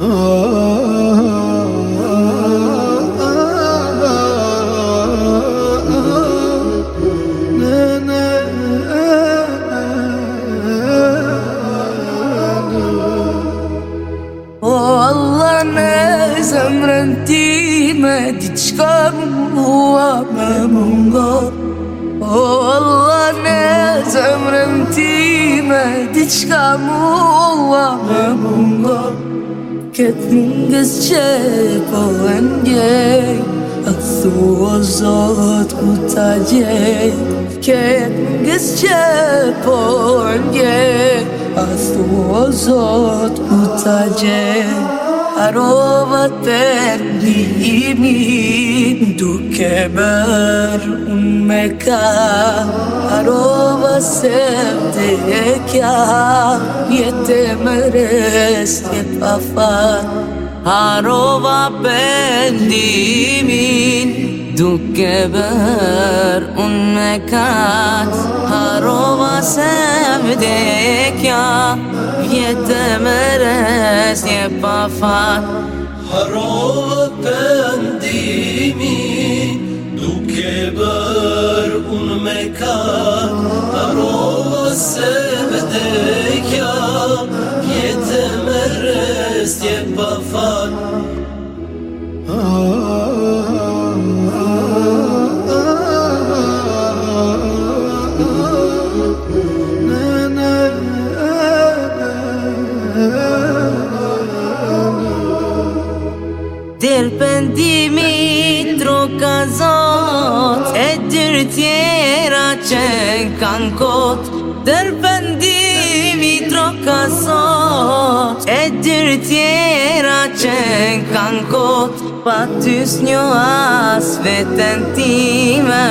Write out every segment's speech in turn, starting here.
Oh Allah në me diqka më me mundo O Allah në zemrën ti me diqka më mua me mungo Këtë mëngës që po e ngej Atë thua zotë ku ta gjejtë Këtë në gështë që por një A tu ozot ku t'a gjenë A rova për një minë Dukë e bërë unë me ka A rova sëpët e kja Një temër e sëpët A rova për një duke bër unë me kat Harova se vdekja Vjetë e mërës një pa fat Harova pëndimi Duke bër unë me kat Harova se vdekja Vjetë e mërës një pa fat emri tjera që kanë kot Dërbëndimi troka sot E dyrë tjera që kanë kot Pa ty s'njo as vetën time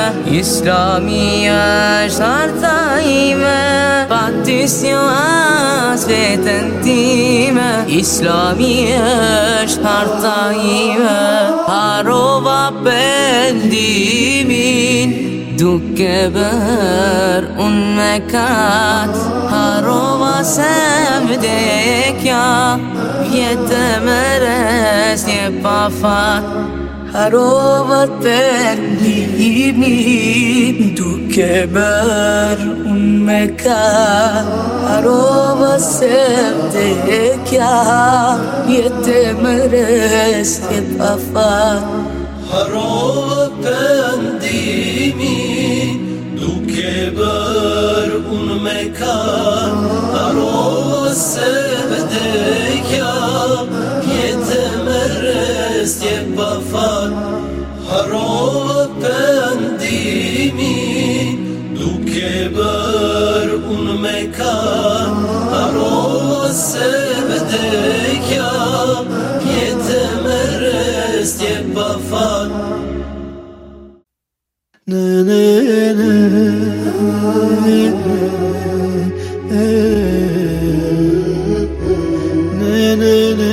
Islami është harta ime Pa ty s'njo as vetën time Islami është harta ime Harova pëndimin Dukë e un unë me ka Harovat se mdekja Je te mëres një pafa Harovat për një mimi Dukë e bërë unë me ka Harovat se mdekja Je te mëres një pafa Harovat për një mimi گزی بفر هرا پندیمی دوکه بر اون مکان هرا سبدکیا یتمر استی بفر نه نه نه نه نه